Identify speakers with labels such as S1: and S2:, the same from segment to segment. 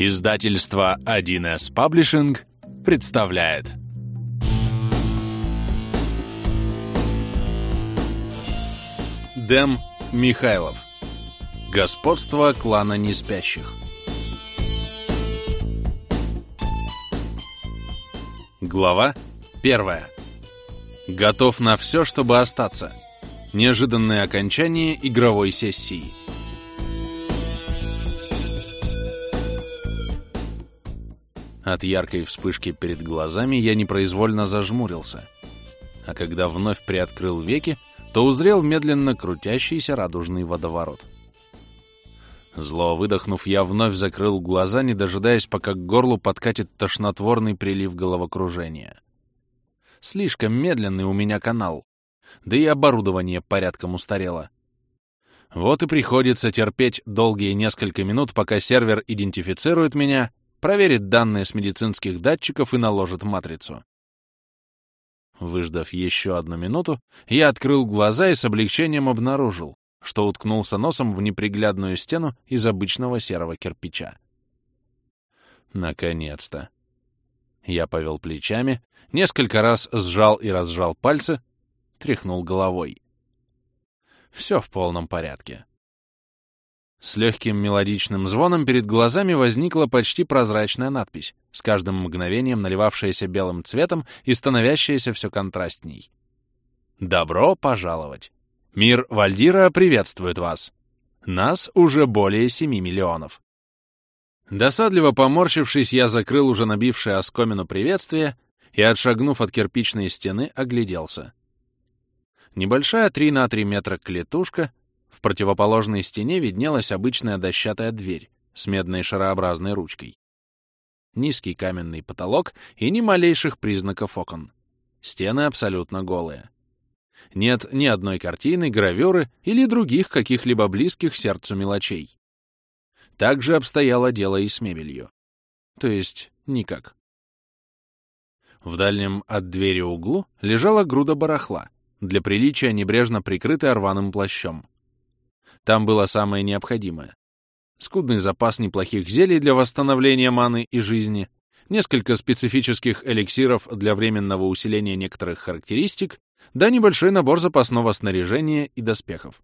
S1: Издательство 1С Паблишинг представляет Дэм Михайлов Господство клана неспящих Глава первая. Готов на все, чтобы остаться. Неожиданное окончание игровой сессии. От яркой вспышки перед глазами я непроизвольно зажмурился. А когда вновь приоткрыл веки, то узрел медленно крутящийся радужный водоворот. Зло выдохнув, я вновь закрыл глаза, не дожидаясь, пока к горлу подкатит тошнотворный прилив головокружения. Слишком медленный у меня канал, да и оборудование порядком устарело. Вот и приходится терпеть долгие несколько минут, пока сервер идентифицирует меня проверит данные с медицинских датчиков и наложит матрицу. Выждав еще одну минуту, я открыл глаза и с облегчением обнаружил, что уткнулся носом в неприглядную стену из обычного серого кирпича. Наконец-то. Я повел плечами, несколько раз сжал и разжал пальцы, тряхнул головой. Все в полном порядке. С легким мелодичным звоном перед глазами возникла почти прозрачная надпись, с каждым мгновением наливавшаяся белым цветом и становящаяся все контрастней. «Добро пожаловать! Мир Вальдира приветствует вас! Нас уже более семи миллионов!» Досадливо поморщившись, я закрыл уже набившее оскомину приветствие и, отшагнув от кирпичной стены, огляделся. Небольшая 3 на 3 метра клетушка в противоположной стене виднелась обычная дощатая дверь с медной шарообразной ручкой. Низкий каменный потолок и ни малейших признаков окон. Стены абсолютно голые. Нет ни одной картины, гравюры или других каких-либо близких сердцу мелочей. Так же обстояло дело и с мебелью. То есть никак. В дальнем от двери углу лежала груда барахла, для приличия небрежно прикрытая рваным плащом. Там было самое необходимое. Скудный запас неплохих зелий для восстановления маны и жизни, несколько специфических эликсиров для временного усиления некоторых характеристик, да небольшой набор запасного снаряжения и доспехов.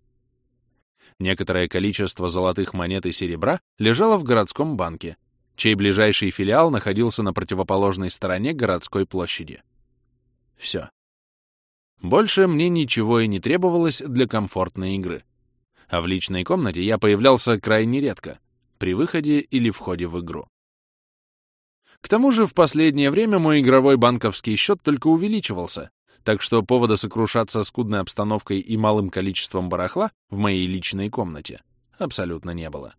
S1: Некоторое количество золотых монет и серебра лежало в городском банке, чей ближайший филиал находился на противоположной стороне городской площади. Все. Больше мне ничего и не требовалось для комфортной игры а в личной комнате я появлялся крайне редко, при выходе или входе в игру. К тому же в последнее время мой игровой банковский счет только увеличивался, так что повода сокрушаться скудной обстановкой и малым количеством барахла в моей личной комнате абсолютно не было.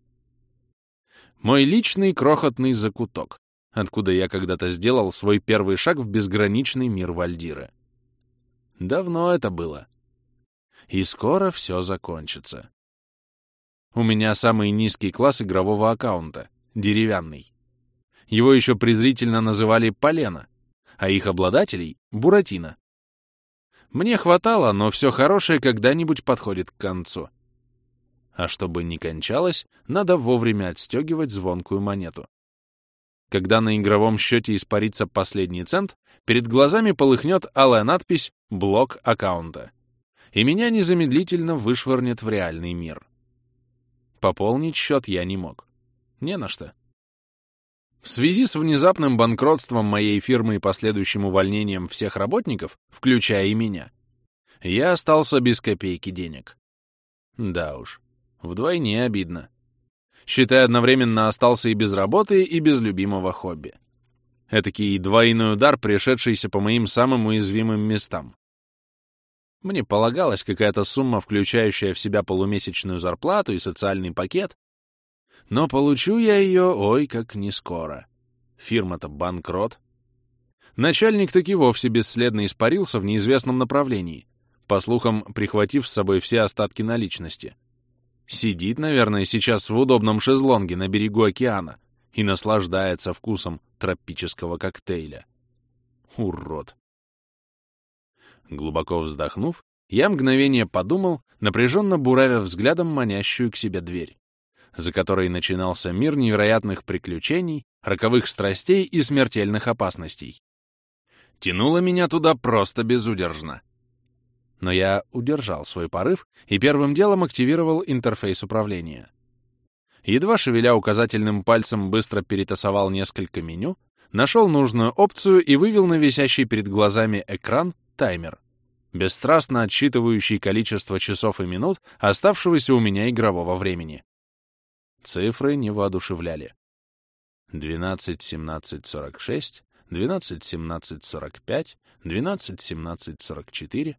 S1: Мой личный крохотный закуток, откуда я когда-то сделал свой первый шаг в безграничный мир Вальдира. Давно это было. И скоро все закончится. У меня самый низкий класс игрового аккаунта — деревянный. Его еще презрительно называли «полено», а их обладателей — «буратино». Мне хватало, но все хорошее когда-нибудь подходит к концу. А чтобы не кончалось, надо вовремя отстегивать звонкую монету. Когда на игровом счете испарится последний цент, перед глазами полыхнет алая надпись «Блок аккаунта», и меня незамедлительно вышвырнет в реальный мир. Пополнить счет я не мог. Не на что. В связи с внезапным банкротством моей фирмы и последующим увольнением всех работников, включая и меня, я остался без копейки денег. Да уж, вдвойне обидно. Считай, одновременно остался и без работы, и без любимого хобби. Этакий двойной удар, пришедшийся по моим самым уязвимым местам. Мне полагалась какая-то сумма, включающая в себя полумесячную зарплату и социальный пакет. Но получу я ее, ой, как не скоро. Фирма-то банкрот. Начальник таки вовсе бесследно испарился в неизвестном направлении, по слухам, прихватив с собой все остатки наличности. Сидит, наверное, сейчас в удобном шезлонге на берегу океана и наслаждается вкусом тропического коктейля. Урод. Глубоко вздохнув, я мгновение подумал, напряженно буравя взглядом манящую к себе дверь. за которой начинался мир невероятных приключений, роковых страстей и смертельных опасностей. Тянуло меня туда просто безудержно. Но я удержал свой порыв и первым делом активировал интерфейс управления. Едва шевеля указательным пальцем быстро перетасовал несколько меню, нашел нужную опцию и вывел на висящий перед глазами экран таймер, бесстрастно отсчитывающий количество часов и минут оставшегося у меня игрового времени. Цифры не воодушевляли. 12, 17, 46, 12, 17, 45, 12, 17, 44.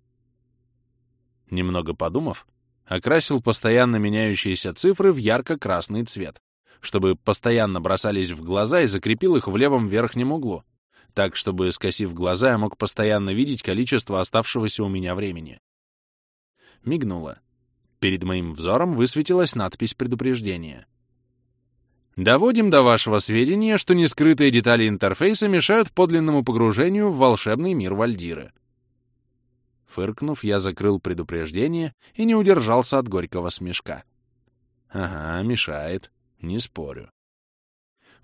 S1: Немного подумав, окрасил постоянно меняющиеся цифры в ярко-красный цвет, чтобы постоянно бросались в глаза и закрепил их в левом верхнем углу, так, чтобы, скосив глаза, я мог постоянно видеть количество оставшегося у меня времени. Мигнуло. Перед моим взором высветилась надпись предупреждения — Доводим до вашего сведения, что нескрытые детали интерфейса мешают подлинному погружению в волшебный мир Вальдиры. Фыркнув, я закрыл предупреждение и не удержался от горького смешка. Ага, мешает, не спорю.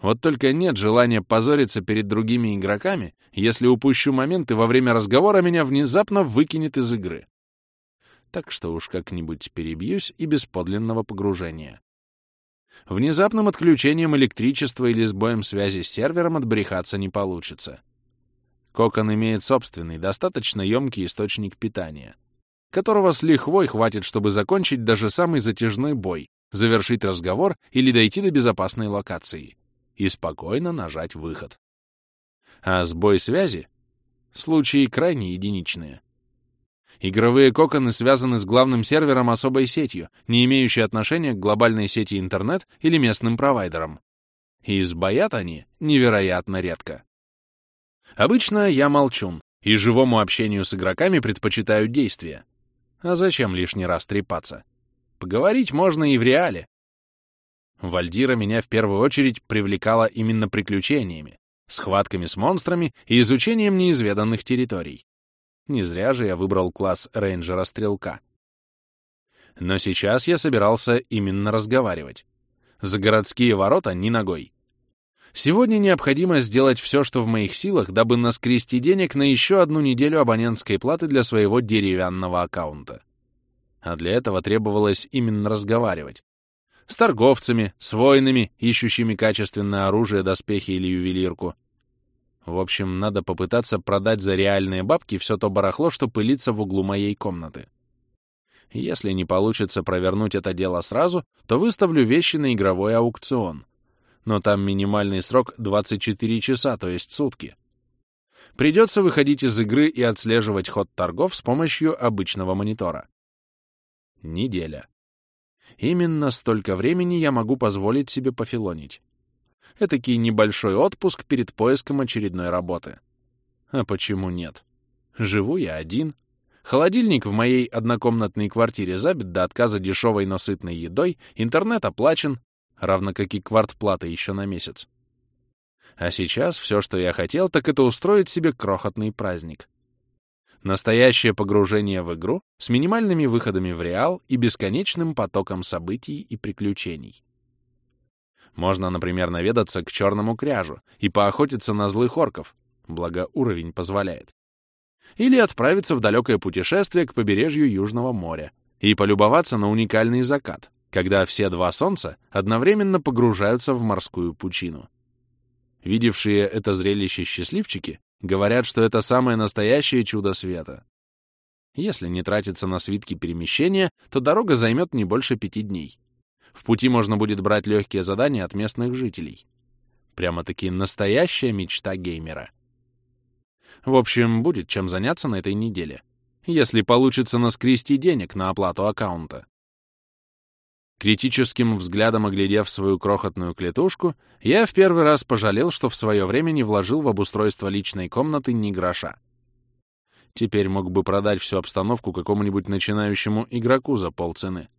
S1: Вот только нет желания позориться перед другими игроками, если упущу момент и во время разговора меня внезапно выкинет из игры. Так что уж как-нибудь перебьюсь и без подлинного погружения. Внезапным отключением электричества или сбоем связи с сервером отбрехаться не получится. Кокон имеет собственный, достаточно емкий источник питания, которого с лихвой хватит, чтобы закончить даже самый затяжной бой, завершить разговор или дойти до безопасной локации и спокойно нажать выход. А сбой связи — случаи крайне единичные. Игровые коконы связаны с главным сервером особой сетью, не имеющей отношения к глобальной сети интернет или местным провайдерам. И сбоят они невероятно редко. Обычно я молчун, и живому общению с игроками предпочитаю действия. А зачем лишний раз трепаться? Поговорить можно и в реале. Вальдира меня в первую очередь привлекала именно приключениями, схватками с монстрами и изучением неизведанных территорий. Не зря же я выбрал класс рейнджера-стрелка. Но сейчас я собирался именно разговаривать. За городские ворота ни ногой. Сегодня необходимо сделать все, что в моих силах, дабы наскрести денег на еще одну неделю абонентской платы для своего деревянного аккаунта. А для этого требовалось именно разговаривать. С торговцами, с воинами, ищущими качественное оружие, доспехи или ювелирку, в общем, надо попытаться продать за реальные бабки все то барахло, что пылится в углу моей комнаты. Если не получится провернуть это дело сразу, то выставлю вещи на игровой аукцион. Но там минимальный срок 24 часа, то есть сутки. Придется выходить из игры и отслеживать ход торгов с помощью обычного монитора. Неделя. Именно столько времени я могу позволить себе пофилонить. Этакий небольшой отпуск перед поиском очередной работы. А почему нет? Живу я один. Холодильник в моей однокомнатной квартире забит до отказа дешевой, но сытной едой, интернет оплачен, равно как и квартплата еще на месяц. А сейчас все, что я хотел, так это устроить себе крохотный праздник. Настоящее погружение в игру с минимальными выходами в реал и бесконечным потоком событий и приключений. Можно, например, наведаться к черному кряжу и поохотиться на злых орков, благо уровень позволяет. Или отправиться в далекое путешествие к побережью Южного моря и полюбоваться на уникальный закат, когда все два солнца одновременно погружаются в морскую пучину. Видевшие это зрелище счастливчики говорят, что это самое настоящее чудо света. Если не тратиться на свитки перемещения, то дорога займет не больше пяти дней. В пути можно будет брать легкие задания от местных жителей. Прямо-таки настоящая мечта геймера. В общем, будет чем заняться на этой неделе, если получится наскрести денег на оплату аккаунта. Критическим взглядом оглядев свою крохотную клетушку, я в первый раз пожалел, что в свое время не вложил в обустройство личной комнаты ни гроша. Теперь мог бы продать всю обстановку какому-нибудь начинающему игроку за полцены.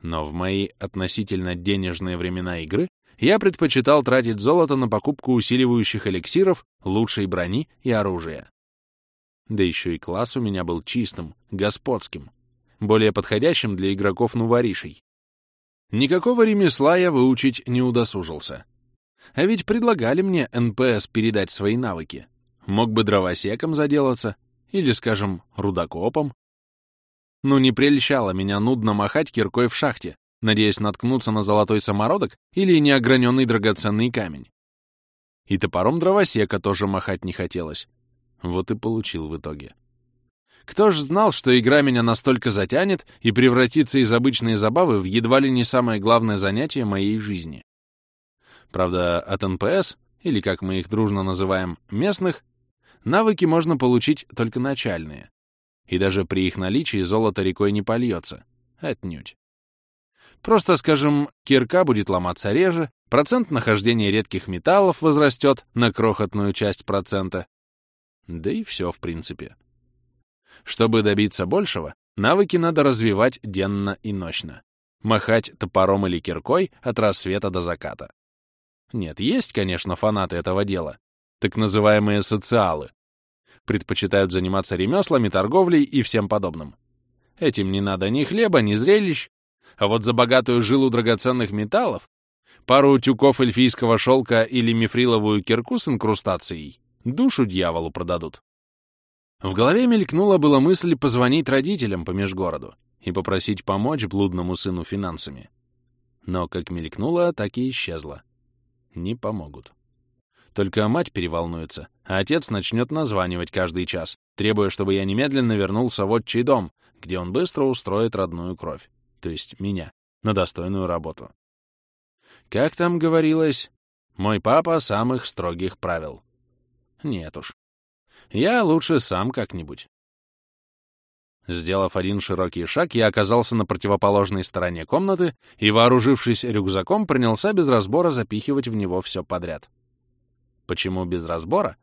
S1: Но в мои относительно денежные времена игры я предпочитал тратить золото на покупку усиливающих эликсиров, лучшей брони и оружия. Да еще и класс у меня был чистым, господским, более подходящим для игроков нуворишей. Никакого ремесла я выучить не удосужился. А ведь предлагали мне НПС передать свои навыки. Мог бы дровосеком заделаться, или, скажем, рудокопом. Ну, не прельщало меня нудно махать киркой в шахте, надеясь наткнуться на золотой самородок или неограненный драгоценный камень. И топором дровосека тоже махать не хотелось. Вот и получил в итоге. Кто ж знал, что игра меня настолько затянет и превратится из обычной забавы в едва ли не самое главное занятие моей жизни. Правда, от НПС, или как мы их дружно называем, местных, навыки можно получить только начальные. И даже при их наличии золото рекой не польется. Отнюдь. Просто, скажем, кирка будет ломаться реже, процент нахождения редких металлов возрастет на крохотную часть процента. Да и все, в принципе. Чтобы добиться большего, навыки надо развивать денно и ночно. Махать топором или киркой от рассвета до заката. Нет, есть, конечно, фанаты этого дела, так называемые социалы. Предпочитают заниматься ремеслами, торговлей и всем подобным. Этим не надо ни хлеба, ни зрелищ, а вот за богатую жилу драгоценных металлов, пару тюков эльфийского шелка или мифриловую кирку с инкрустацией душу дьяволу продадут. В голове мелькнула была мысль позвонить родителям по межгороду и попросить помочь блудному сыну финансами. Но как мелькнула, так и исчезла. Не помогут. Только мать переволнуется, а отец начнет названивать каждый час, требуя, чтобы я немедленно вернулся в отчий дом, где он быстро устроит родную кровь, то есть меня, на достойную работу. Как там говорилось, мой папа самых строгих правил. Нет уж, я лучше сам как-нибудь. Сделав один широкий шаг, я оказался на противоположной стороне комнаты и, вооружившись рюкзаком, принялся без разбора запихивать в него все подряд. Почему без разбора?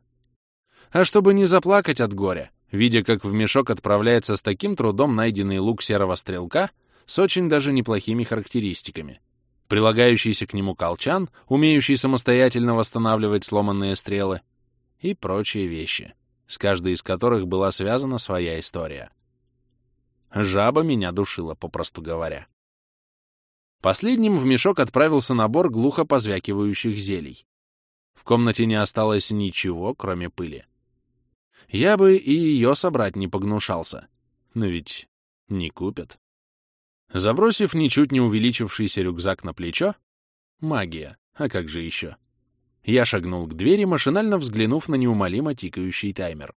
S1: А чтобы не заплакать от горя, видя, как в мешок отправляется с таким трудом найденный лук серого стрелка с очень даже неплохими характеристиками. Прилагающийся к нему колчан, умеющий самостоятельно восстанавливать сломанные стрелы и прочие вещи с каждой из которых была связана своя история. Жаба меня душила, попросту говоря. Последним в мешок отправился набор глухо позвякивающих зелий. В комнате не осталось ничего, кроме пыли. Я бы и ее собрать не погнушался. Но ведь не купят. Забросив ничуть не увеличившийся рюкзак на плечо, магия, а как же еще? Я шагнул к двери, машинально взглянув на неумолимо тикающий таймер.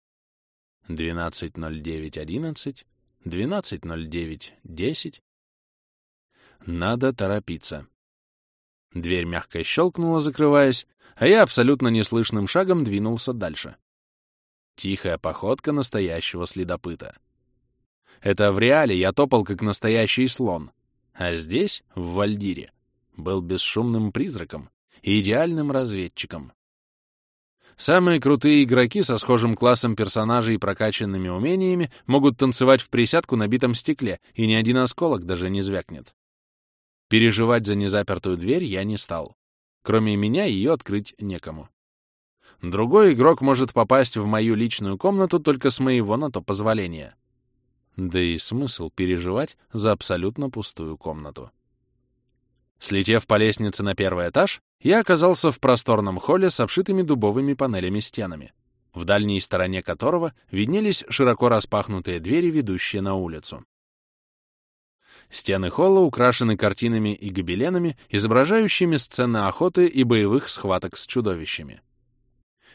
S1: 12.09.11, 12.09.10. Надо торопиться. Дверь мягко щелкнула, закрываясь, а я абсолютно неслышным шагом двинулся дальше. Тихая походка настоящего следопыта. Это в реале я топал как настоящий слон, а здесь, в Вальдире, был бесшумным призраком, и идеальным разведчиком. Самые крутые игроки со схожим классом персонажей и прокачанными умениями могут танцевать в присядку на битом стекле, и ни один осколок даже не звякнет. Переживать за незапертую дверь я не стал. Кроме меня ее открыть некому. Другой игрок может попасть в мою личную комнату только с моего на то позволения. Да и смысл переживать за абсолютно пустую комнату. Слетев по лестнице на первый этаж, я оказался в просторном холле с обшитыми дубовыми панелями стенами, в дальней стороне которого виднелись широко распахнутые двери, ведущие на улицу. Стены холла украшены картинами и гобеленами, изображающими сцены охоты и боевых схваток с чудовищами.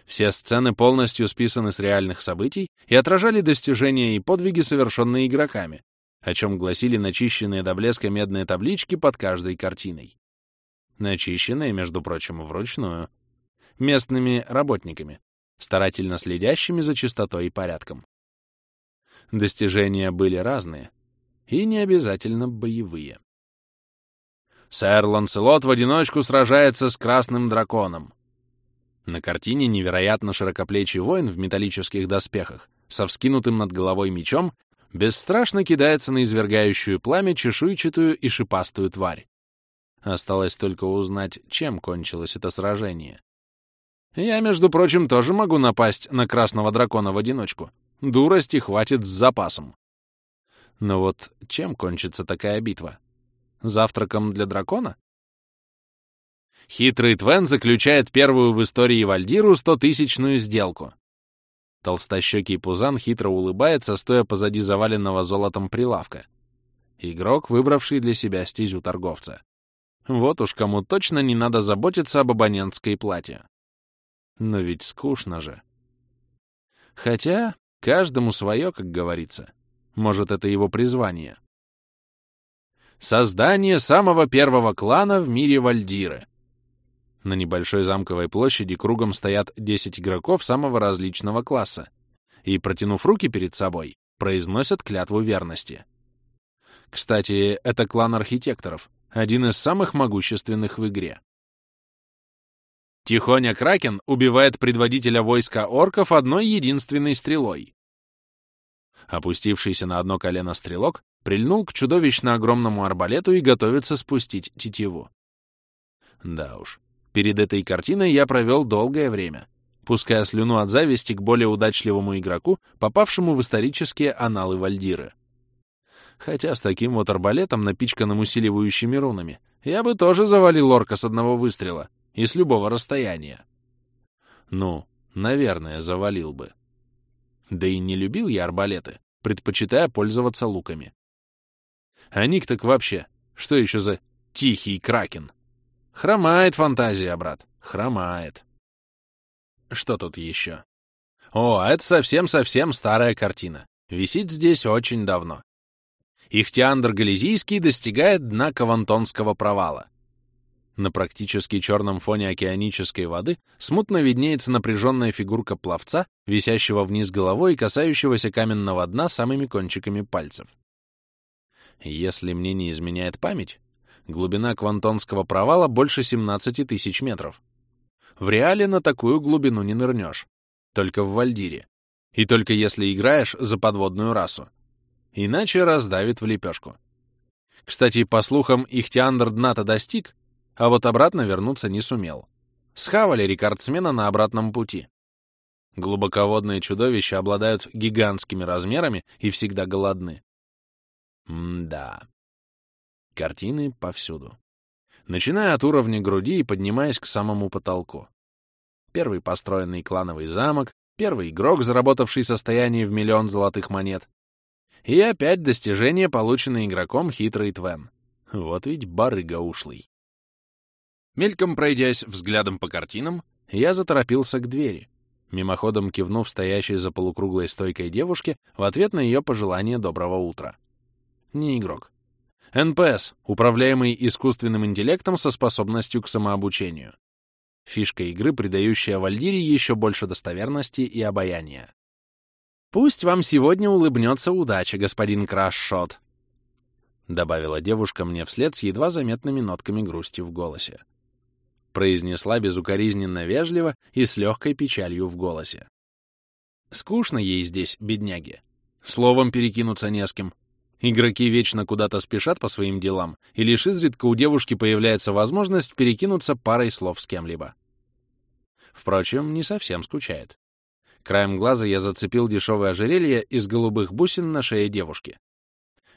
S1: Все сцены полностью списаны с реальных событий и отражали достижения и подвиги, совершенные игроками, о чем гласили начищенные до блеска медные таблички под каждой картиной. Начищенные, между прочим, вручную. Местными работниками, старательно следящими за чистотой и порядком. Достижения были разные и не обязательно боевые. Сэр Ланселот в одиночку сражается с красным драконом. На картине невероятно широкоплечий воин в металлических доспехах со вскинутым над головой мечом бесстрашно кидается на извергающую пламя чешуйчатую и шипастую тварь. Осталось только узнать, чем кончилось это сражение. Я, между прочим, тоже могу напасть на красного дракона в одиночку. Дурости хватит с запасом. Но вот чем кончится такая битва? Завтраком для дракона? Хитрый Твен заключает первую в истории Вальдиру стотысячную сделку. Толстощекий Пузан хитро улыбается, стоя позади заваленного золотом прилавка. Игрок, выбравший для себя стезю торговца. Вот уж кому точно не надо заботиться об абонентской плате. Но ведь скучно же. Хотя каждому свое, как говорится. Может, это его призвание. Создание самого первого клана в мире Вальдиры. На небольшой замковой площади кругом стоят 10 игроков самого различного класса и, протянув руки перед собой, произносят клятву верности. Кстати, это клан архитекторов, один из самых могущественных в игре. Тихоня Кракен убивает предводителя войска орков одной единственной стрелой. Опустившийся на одно колено стрелок прильнул к чудовищно огромному арбалету и готовится спустить тетиву. Да уж, перед этой картиной я провел долгое время, пуская слюну от зависти к более удачливому игроку, попавшему в исторические аналы Вальдиры. Хотя с таким вот арбалетом, напичканным усиливающими рунами, я бы тоже завалил орка с одного выстрела и с любого расстояния. Ну, наверное, завалил бы. Да и не любил я арбалеты, предпочитая пользоваться луками. А ник так вообще, что еще за тихий кракен? Хромает фантазия, брат, хромает. Что тут еще? О, это совсем-совсем старая картина. Висит здесь очень давно. Ихтиандр Гализийский достигает дна Кавантонского провала. На практически черном фоне океанической воды смутно виднеется напряженная фигурка пловца, висящего вниз головой и касающегося каменного дна самыми кончиками пальцев. Если мне не изменяет память, глубина Квантонского провала больше 17 тысяч метров. В реале на такую глубину не нырнешь, только в Вальдире, и только если играешь за подводную расу иначе раздавит в лепешку. Кстати, по слухам, Ихтиандр дна-то достиг, а вот обратно вернуться не сумел. Схавали рекордсмена на обратном пути. Глубоководные чудовища обладают гигантскими размерами и всегда голодны. М-да. Картины повсюду. Начиная от уровня груди и поднимаясь к самому потолку. Первый построенный клановый замок, первый игрок, заработавший состояние в миллион золотых монет, и опять достижение, полученное игроком хитрый Твен. Вот ведь барыга ушлый. Мельком пройдясь взглядом по картинам, я заторопился к двери, мимоходом кивнув стоящей за полукруглой стойкой девушке в ответ на ее пожелание доброго утра. Не игрок. НПС, управляемый искусственным интеллектом со способностью к самообучению. Фишка игры, придающая Вальдире еще больше достоверности и обаяния. «Пусть вам сегодня улыбнется удача, господин Крашшот», — добавила девушка мне вслед с едва заметными нотками грусти в голосе. Произнесла безукоризненно вежливо и с легкой печалью в голосе. Скучно ей здесь, бедняги. Словом перекинуться не с кем. Игроки вечно куда-то спешат по своим делам, и лишь изредка у девушки появляется возможность перекинуться парой слов с кем-либо. Впрочем, не совсем скучает. Краем глаза я зацепил дешевое ожерелье из голубых бусин на шее девушки.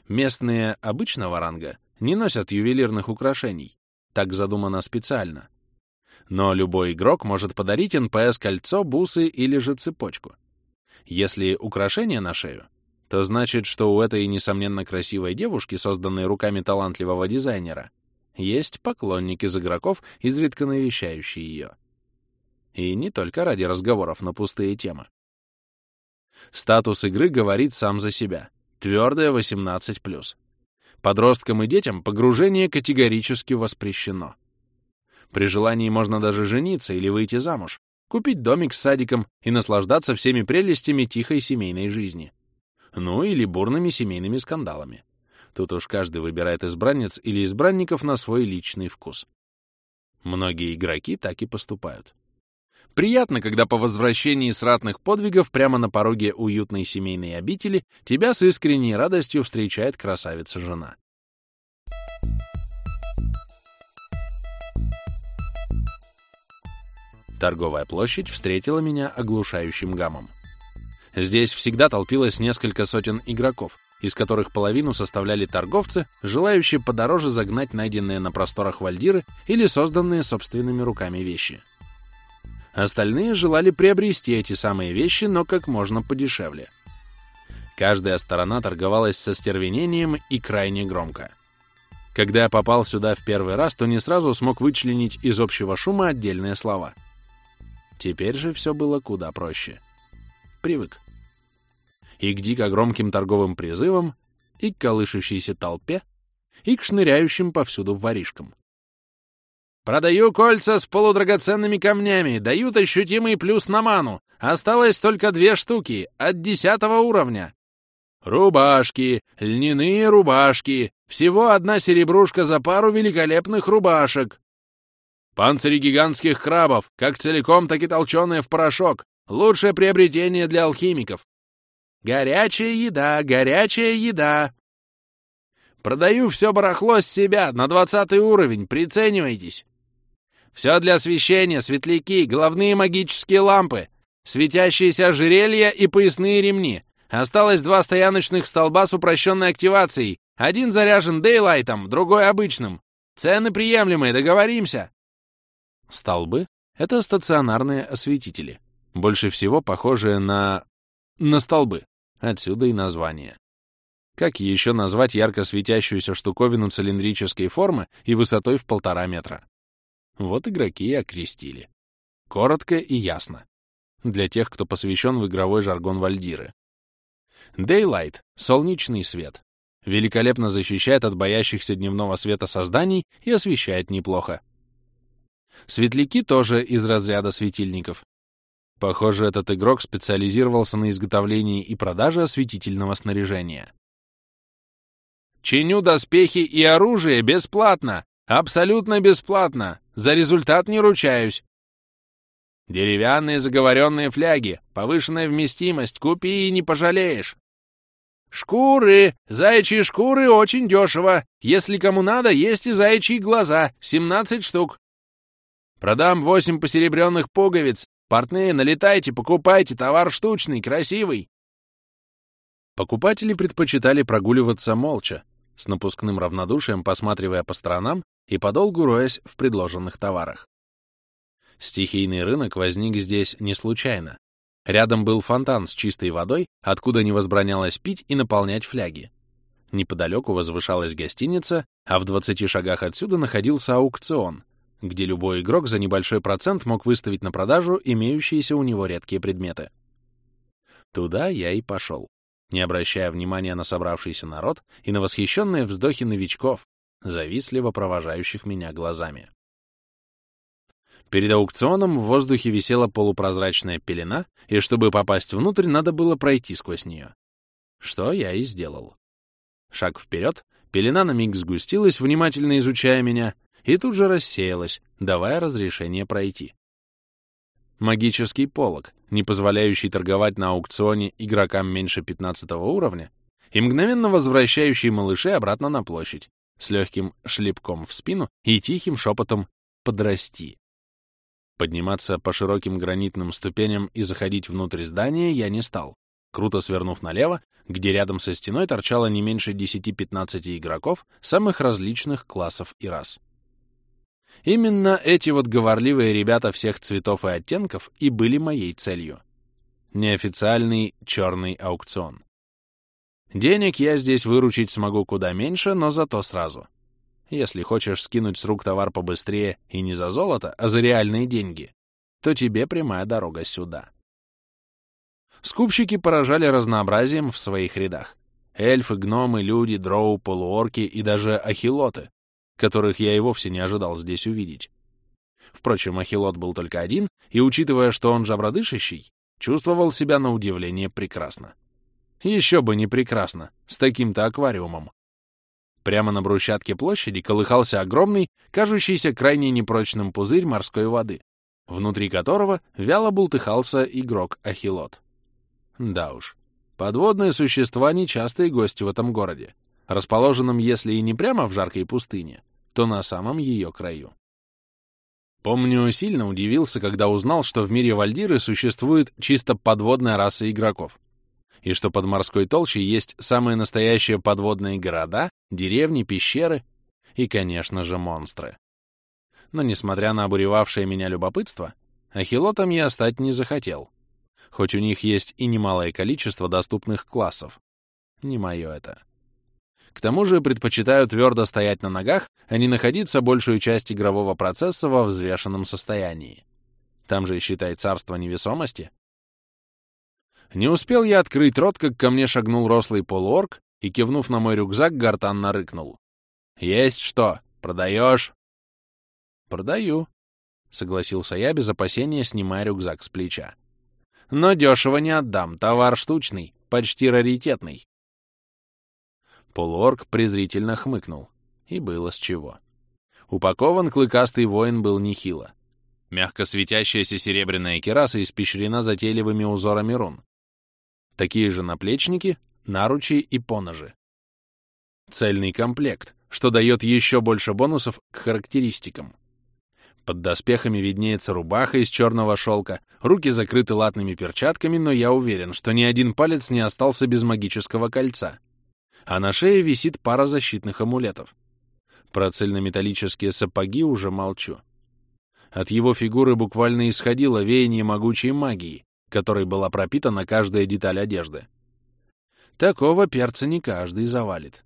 S1: Местные обычного ранга не носят ювелирных украшений. Так задумано специально. Но любой игрок может подарить НПС кольцо, бусы или же цепочку. Если украшение на шею, то значит, что у этой, несомненно, красивой девушки, созданной руками талантливого дизайнера, есть поклонник из игроков, изредка навещающий ее. И не только ради разговоров на пустые темы. Статус игры говорит сам за себя. Твердое 18+. Подросткам и детям погружение категорически воспрещено. При желании можно даже жениться или выйти замуж, купить домик с садиком и наслаждаться всеми прелестями тихой семейной жизни. Ну или бурными семейными скандалами. Тут уж каждый выбирает избранниц или избранников на свой личный вкус. Многие игроки так и поступают. Приятно, когда по возвращении с ратных подвигов прямо на пороге уютной семейной обители тебя с искренней радостью встречает красавица-жена. Торговая площадь встретила меня оглушающим гамом. Здесь всегда толпилось несколько сотен игроков, из которых половину составляли торговцы, желающие подороже загнать найденные на просторах вальдиры или созданные собственными руками вещи. Остальные желали приобрести эти самые вещи, но как можно подешевле. Каждая сторона торговалась со стервенением и крайне громко. Когда я попал сюда в первый раз, то не сразу смог вычленить из общего шума отдельные слова. Теперь же все было куда проще. Привык. И к дико громким торговым призывам, и к колышущейся толпе, и к шныряющим повсюду воришкам. «Продаю кольца с полудрагоценными камнями, дают ощутимый плюс на ману. Осталось только две штуки, от десятого уровня. Рубашки, льняные рубашки, всего одна серебрушка за пару великолепных рубашек. Панцири гигантских крабов, как целиком, так и толченые в порошок. Лучшее приобретение для алхимиков. Горячая еда, горячая еда. Продаю все барахло с себя на двадцатый уровень, приценивайтесь. Все для освещения, светляки, головные магические лампы, светящиеся ожерелья и поясные ремни. Осталось два стояночных столба с упрощенной активацией. Один заряжен дейлайтом, другой обычным. Цены приемлемые, договоримся. Столбы — это стационарные осветители. Больше всего похожие на... на столбы. Отсюда и название. Как еще назвать ярко светящуюся штуковину цилиндрической формы и высотой в полтора метра? Вот игроки и окрестили. Коротко и ясно. Для тех, кто посвящен в игровой жаргон Вальдиры. Daylight — солнечный свет. Великолепно защищает от боящихся дневного света созданий и освещает неплохо. Светляки тоже из разряда светильников. Похоже, этот игрок специализировался на изготовлении и продаже осветительного снаряжения. «Чиню доспехи и оружие бесплатно! Абсолютно бесплатно! За результат не ручаюсь! Деревянные заговоренные фляги, повышенная вместимость, купи и не пожалеешь. Шкуры! Заячьи шкуры очень дешево. Если кому надо, есть и заячьи глаза, 17 штук. Продам 8 посеребренных пуговиц. Портные, налетайте, покупайте, товар штучный, красивый. Покупатели предпочитали прогуливаться молча, с напускным равнодушием посматривая по сторонам и подолгу роясь в предложенных товарах. Стихийный рынок возник здесь не случайно. Рядом был фонтан с чистой водой, откуда не возбранялось пить и наполнять фляги. Неподалеку возвышалась гостиница, а в 20 шагах отсюда находился аукцион, где любой игрок за небольшой процент мог выставить на продажу имеющиеся у него редкие предметы. Туда я и пошел, не обращая внимания на собравшийся народ и на восхищенные вздохи новичков, завистливо провожающих меня глазами. Перед аукционом в воздухе висела полупрозрачная пелена, и чтобы попасть внутрь, надо было пройти сквозь нее. Что я и сделал. Шаг вперед, пелена на миг сгустилась, внимательно изучая меня, и тут же рассеялась, давая разрешение пройти. Магический полог, не позволяющий торговать на аукционе игрокам меньше 15 уровня, и мгновенно возвращающий малышей обратно на площадь, с легким шлепком в спину и тихим шепотом «подрасти». Подниматься по широким гранитным ступеням и заходить внутрь здания я не стал, круто свернув налево, где рядом со стеной торчало не меньше 10-15 игроков самых различных классов и рас. Именно эти вот говорливые ребята всех цветов и оттенков и были моей целью. Неофициальный черный аукцион. Денег я здесь выручить смогу куда меньше, но зато сразу. Если хочешь скинуть с рук товар побыстрее и не за золото, а за реальные деньги, то тебе прямая дорога сюда. Скупщики поражали разнообразием в своих рядах. Эльфы, гномы, люди, дроу, полуорки и даже ахилоты, которых я и вовсе не ожидал здесь увидеть. Впрочем, ахилот был только один, и, учитывая, что он жабродышащий, чувствовал себя на удивление прекрасно. Еще бы не прекрасно, с таким-то аквариумом. Прямо на брусчатке площади колыхался огромный, кажущийся крайне непрочным пузырь морской воды, внутри которого вяло бултыхался игрок-ахилот. Да уж, подводные существа — нечастые гости в этом городе, расположенном, если и не прямо в жаркой пустыне, то на самом ее краю. Помню, сильно удивился, когда узнал, что в мире Вальдиры существует чисто подводная раса игроков. и что под морской толщей есть самые настоящие подводные города, деревни, пещеры и, конечно же, монстры. Но, несмотря на обуревавшее меня любопытство, ахилотом я стать не захотел, хоть у них есть и немалое количество доступных классов. Не мое это. К тому же предпочитаю твердо стоять на ногах, а не находиться большую часть игрового процесса во взвешенном состоянии. Там же, считай, царство невесомости. Не успел я открыть рот, как ко мне шагнул рослый полуорг и, кивнув на мой рюкзак, гортанно рыкнул. «Есть что? Продаешь?» «Продаю», — согласился я без опасения, снимая рюкзак с плеча. «Но дешево не отдам, товар штучный, почти раритетный». Полуорг презрительно хмыкнул. И было с чего. Упакован клыкастый воин был нехило. Мягко светящаяся серебряная кераса испещрена затейливыми узорами рун. Такие же наплечники, наручи и поножи. Цельный комплект, что дает еще больше бонусов к характеристикам. Под доспехами виднеется рубаха из черного шелка, руки закрыты латными перчатками, но я уверен, что ни один палец не остался без магического кольца — а на шее висит пара защитных амулетов. Про цельнометаллические сапоги уже молчу. От его фигуры буквально исходило веяние могучей магии, которой была пропитана каждая деталь одежды. Такого перца не каждый завалит.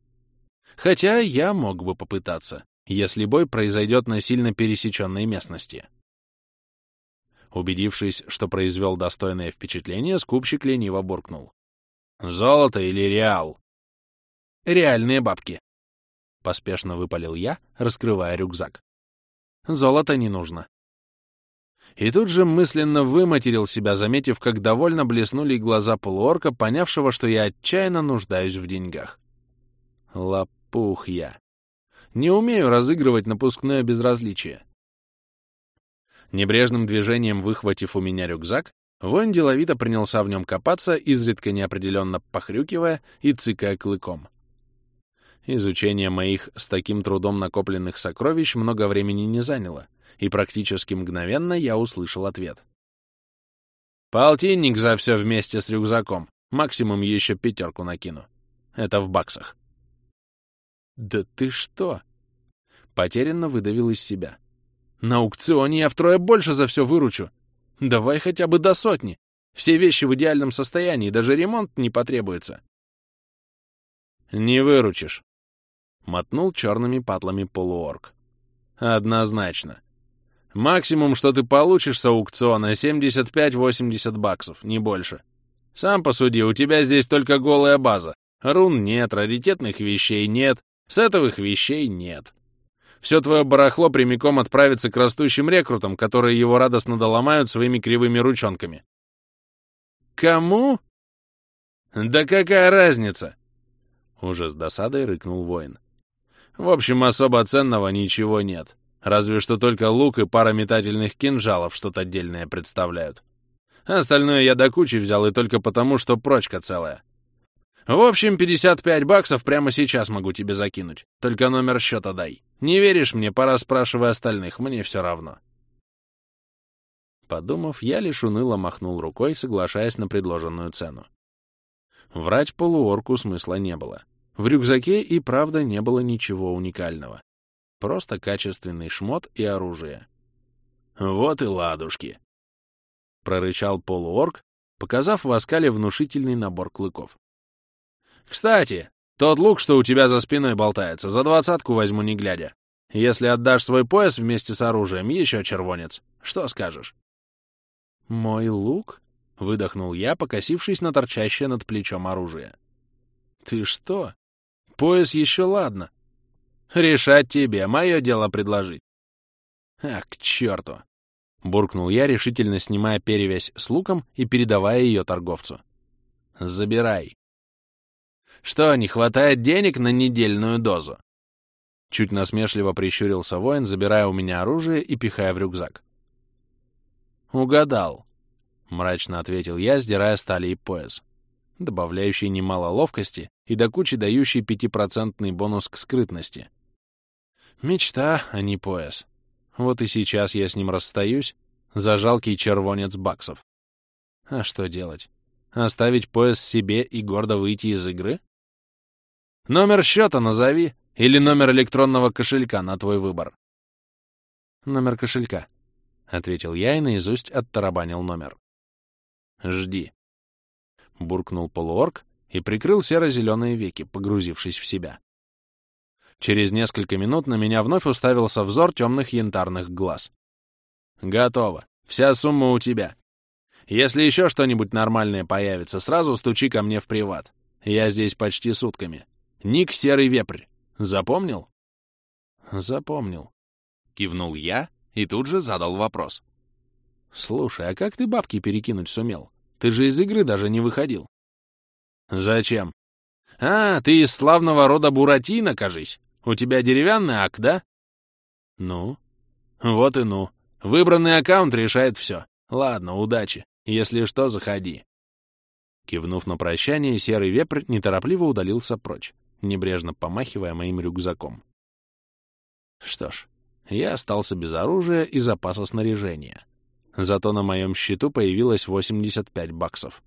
S1: Хотя я мог бы попытаться, если бой произойдет на сильно пересеченной местности. Убедившись, что произвел достойное впечатление, скупщик лениво буркнул. «Золото или реал?» Реальные бабки. Поспешно выпалил я, раскрывая рюкзак. Золото не нужно. И тут же мысленно выматерил себя, заметив, как довольно блеснули глаза полуорка, понявшего, что я отчаянно нуждаюсь в деньгах. Лопух я. Не умею разыгрывать напускное безразличие. Небрежным движением выхватив у меня рюкзак, воин деловито принялся в нем копаться, изредка неопределенно похрюкивая и цыкая клыком. Изучение моих с таким трудом накопленных сокровищ много времени не заняло, и практически мгновенно я услышал ответ. «Полтинник за все вместе с рюкзаком. Максимум еще пятерку накину. Это в баксах». «Да ты что?» Потерянно выдавил из себя. «На аукционе я втрое больше за все выручу. Давай хотя бы до сотни. Все вещи в идеальном состоянии, даже ремонт не потребуется». «Не выручишь», Мотнул черными патлами полуорг. Однозначно. Максимум, что ты получишь с аукциона, 75-80 баксов, не больше. Сам посуди, у тебя здесь только голая база. Рун нет, раритетных вещей нет, сетовых вещей нет. Все твое барахло прямиком отправится к растущим рекрутам, которые его радостно доломают своими кривыми ручонками. Кому? Да какая разница? Уже с досадой рыкнул воин. В общем, особо ценного ничего нет. Разве что только лук и пара метательных кинжалов что-то отдельное представляют. Остальное я до кучи взял и только потому, что прочка целая. В общем, 55 баксов прямо сейчас могу тебе закинуть. Только номер счета дай. Не веришь мне, пора спрашивай остальных, мне все равно. Подумав, я лишь уныло махнул рукой, соглашаясь на предложенную цену. Врать полуорку смысла не было. В рюкзаке и правда не было ничего уникального. Просто качественный шмот и оружие. «Вот и ладушки!» — прорычал полуорг, показав в оскале внушительный набор клыков. «Кстати, тот лук, что у тебя за спиной болтается, за двадцатку возьму не глядя. Если отдашь свой пояс вместе с оружием, еще червонец. Что скажешь?» «Мой лук?» — выдохнул я, покосившись на торчащее над плечом оружие. «Ты что, Пояс еще ладно. Решать тебе, мое дело предложить. А, к черту! Буркнул я, решительно снимая перевязь с луком и передавая ее торговцу. Забирай. Что, не хватает денег на недельную дозу? Чуть насмешливо прищурился воин, забирая у меня оружие и пихая в рюкзак. «Угадал», — мрачно ответил я, сдирая стали и пояс добавляющий немало ловкости и до кучи дающий пятипроцентный бонус к скрытности. Мечта, а не пояс. Вот и сейчас я с ним расстаюсь за жалкий червонец баксов. А что делать? Оставить пояс себе и гордо выйти из игры? Номер счета назови или номер электронного кошелька на твой выбор. Номер кошелька, — ответил я и наизусть оттарабанил номер. «Жди», — буркнул полуорг и прикрыл серо-зеленые веки, погрузившись в себя. Через несколько минут на меня вновь уставился взор темных янтарных глаз. «Готово. Вся сумма у тебя. Если еще что-нибудь нормальное появится, сразу стучи ко мне в приват. Я здесь почти сутками. Ник Серый Вепрь. Запомнил?» «Запомнил», — кивнул я и тут же задал вопрос. «Слушай, а как ты бабки перекинуть сумел? Ты же из игры даже не выходил». «Зачем?» «А, ты из славного рода Буратино, кажись. У тебя деревянный ак, да?» «Ну?» «Вот и ну. Выбранный аккаунт решает все. Ладно, удачи. Если что, заходи». Кивнув на прощание, серый вепрь неторопливо удалился прочь, небрежно помахивая моим рюкзаком. Что ж, я остался без оружия и запаса снаряжения. Зато на моем счету появилось 85 баксов.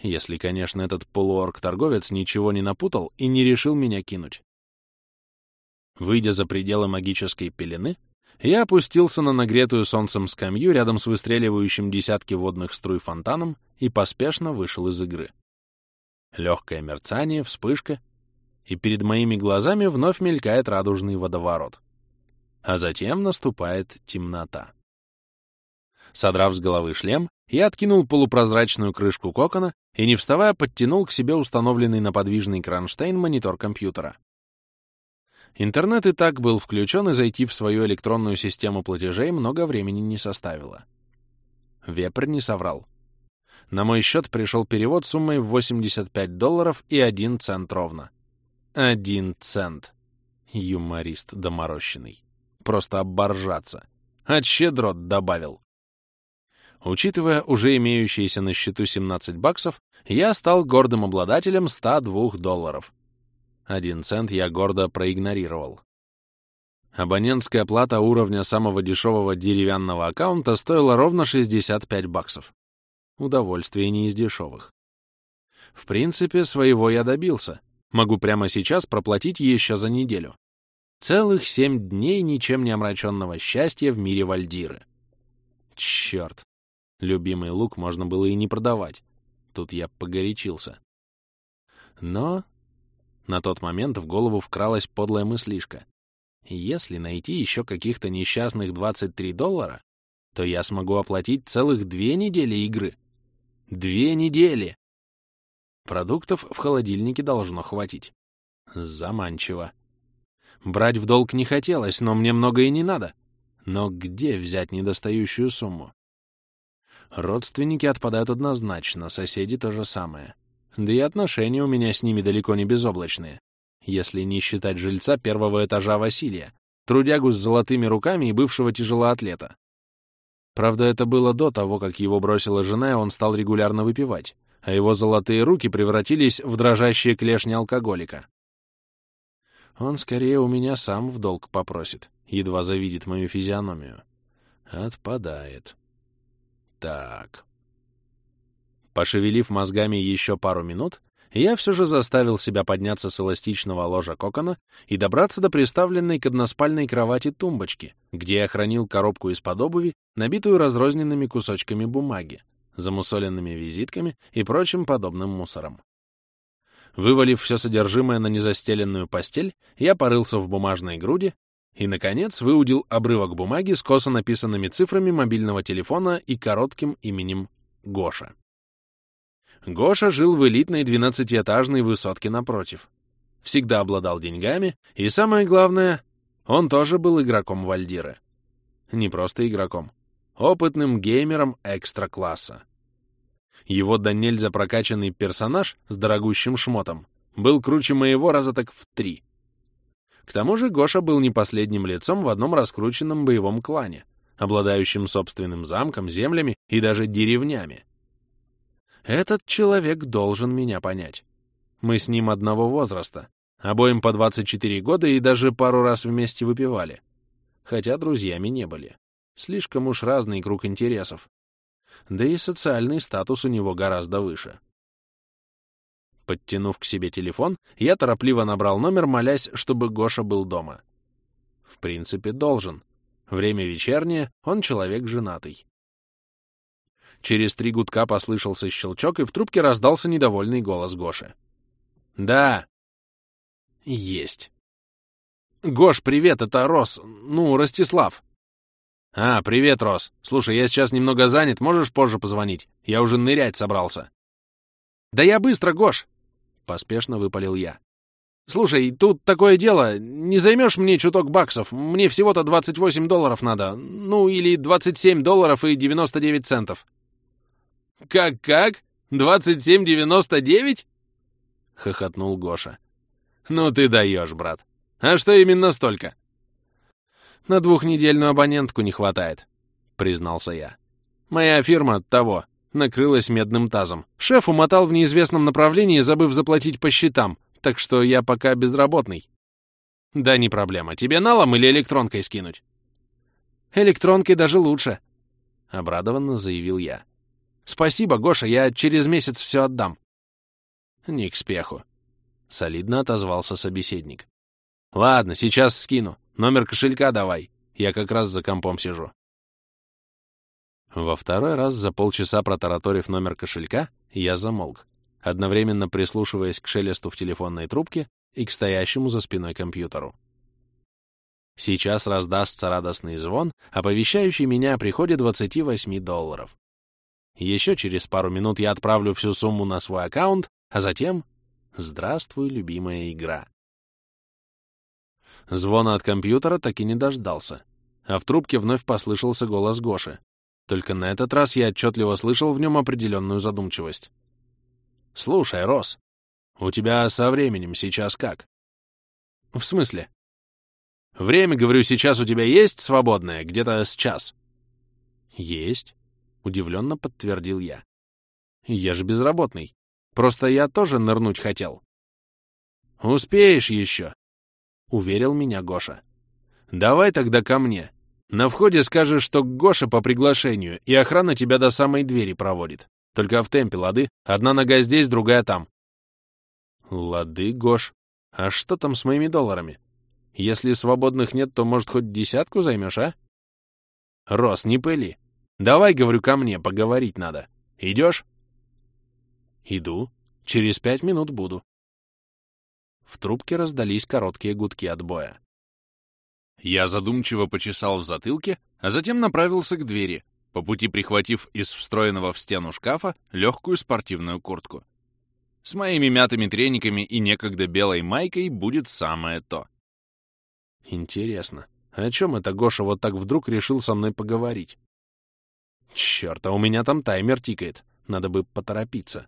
S1: Если, конечно, этот полуорг-торговец ничего не напутал и не решил меня кинуть. Выйдя за пределы магической пелены, я опустился на нагретую солнцем скамью рядом с выстреливающим десятки водных струй фонтаном и поспешно вышел из игры. Легкое мерцание, вспышка, и перед моими глазами вновь мелькает радужный водоворот. А затем наступает темнота. Содрав с головы шлем, я откинул полупрозрачную крышку кокона и, не вставая, подтянул к себе установленный на подвижный кронштейн монитор компьютера. Интернет и так был включен, и зайти в свою электронную систему платежей много времени не составило. Вепрь не соврал. На мой счет пришел перевод суммой в 85 долларов и 1 цент ровно. Один цент. Юморист доморощенный. Просто оборжаться. От щедрот добавил. Учитывая уже имеющиеся на счету 17 баксов, я стал гордым обладателем 102 долларов. Один цент я гордо проигнорировал. Абонентская плата уровня самого дешевого деревянного аккаунта стоила ровно 65 баксов. Удовольствие не из дешевых. В принципе, своего я добился. Могу прямо сейчас проплатить еще за неделю. Целых семь дней ничем не омраченного счастья в мире Вальдиры. Черт, Любимый лук можно было и не продавать. Тут я погорячился. Но на тот момент в голову вкралась подлая мыслишка. Если найти еще каких-то несчастных 23 доллара, то я смогу оплатить целых две недели игры. Две недели! Продуктов в холодильнике должно хватить. Заманчиво. Брать в долг не хотелось, но мне много и не надо. Но где взять недостающую сумму? Родственники отпадают однозначно, соседи то же самое. Да и отношения у меня с ними далеко не безоблачные, если не считать жильца первого этажа Василия, трудягу с золотыми руками и бывшего тяжелоатлета. Правда, это было до того, как его бросила жена, и он стал регулярно выпивать, а его золотые руки превратились в дрожащие клешни алкоголика. Он скорее у меня сам в долг попросит, едва завидит мою физиономию. Отпадает. Так. Пошевелив мозгами еще пару минут, я все же заставил себя подняться с эластичного ложа кокона и добраться до приставленной к односпальной кровати тумбочки, где я хранил коробку из-под обуви, набитую разрозненными кусочками бумаги, замусоленными визитками и прочим подобным мусором. Вывалив все содержимое на незастеленную постель, я порылся в бумажной груди и, наконец, выудил обрывок бумаги с косо написанными цифрами мобильного телефона и коротким именем Гоша. Гоша жил в элитной двенадцатиэтажной высотке напротив. Всегда обладал деньгами, и самое главное, он тоже был игроком Вальдиры. Не просто игроком, опытным геймером экстра-класса. Его до нельзя прокачанный персонаж с дорогущим шмотом был круче моего раза так в три — к тому же Гоша был не последним лицом в одном раскрученном боевом клане, обладающем собственным замком, землями и даже деревнями. Этот человек должен меня понять. Мы с ним одного возраста, обоим по 24 года и даже пару раз вместе выпивали. Хотя друзьями не были. Слишком уж разный круг интересов. да и социальный статус у него гораздо выше. Подтянув к себе телефон, я торопливо набрал номер, молясь, чтобы Гоша был дома. В принципе, должен. Время вечернее, он человек женатый. Через три гудка послышался щелчок, и в трубке раздался недовольный голос Гоши. «Да». «Есть». «Гош, привет, это Рос. Ну, Ростислав». «А, привет, Рос. Слушай, я сейчас немного занят, можешь позже позвонить? Я уже нырять собрался». «Да я быстро, Гош!» — поспешно выпалил я. «Слушай, тут такое дело. Не займешь мне чуток баксов? Мне всего-то 28 долларов надо. Ну, или 27 долларов и 99 центов». «Как-как? 27,99?» — хохотнул Гоша. «Ну ты даешь, брат. А что именно столько?» «На двухнедельную абонентку не хватает», — признался я. «Моя фирма того накрылась медным тазом. Шеф умотал в неизвестном направлении, забыв заплатить по счетам, так что я пока безработный». «Да не проблема. Тебе налом или электронкой скинуть?» «Электронкой даже лучше», — обрадованно заявил я. «Спасибо, Гоша, я через месяц все отдам». «Не к спеху», — солидно отозвался собеседник. «Ладно, сейчас скину. Номер кошелька давай. Я как раз за компом сижу. Во второй раз за полчаса протараторив номер кошелька, я замолк, одновременно прислушиваясь к шелесту в телефонной трубке и к стоящему за спиной компьютеру. Сейчас раздастся радостный звон, оповещающий меня о приходе 28 долларов. Еще через пару минут я отправлю всю сумму на свой аккаунт, а затем... Здравствуй, любимая игра. Звона от компьютера так и не дождался, а в трубке вновь послышался голос Гоши. Только на этот раз я отчетливо слышал в нем определенную задумчивость. «Слушай, Рос, у тебя со временем сейчас как?» «В смысле?» «Время, говорю, сейчас у тебя есть свободное, где-то с час?» «Есть», — удивленно подтвердил я. «Я же безработный. Просто я тоже нырнуть хотел». «Успеешь еще», — уверил меня Гоша. «Давай тогда ко мне. На входе скажешь, что Гоша по приглашению, и охрана тебя до самой двери проводит. Только в темпе, лады? Одна нога здесь, другая там». «Лады, Гош. А что там с моими долларами? Если свободных нет, то, может, хоть десятку займешь, а?» «Рос, не пыли. Давай, говорю, ко мне, поговорить надо. Идешь?» «Иду. Через пять минут буду». В трубке раздались короткие гудки отбоя. Я задумчиво почесал в затылке, а затем направился к двери, по пути прихватив из встроенного в стену шкафа легкую спортивную куртку. С моими мятыми трениками и некогда белой майкой будет самое то. Интересно, о чем это Гоша вот так вдруг решил со мной поговорить? Чёрт, а у меня там таймер тикает, надо бы поторопиться.